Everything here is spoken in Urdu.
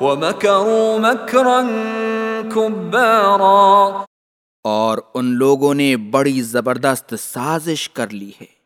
ومكروا مكرا كبارا اور ان لوگوں نے بڑی زبردست سازش کر لی ہے۔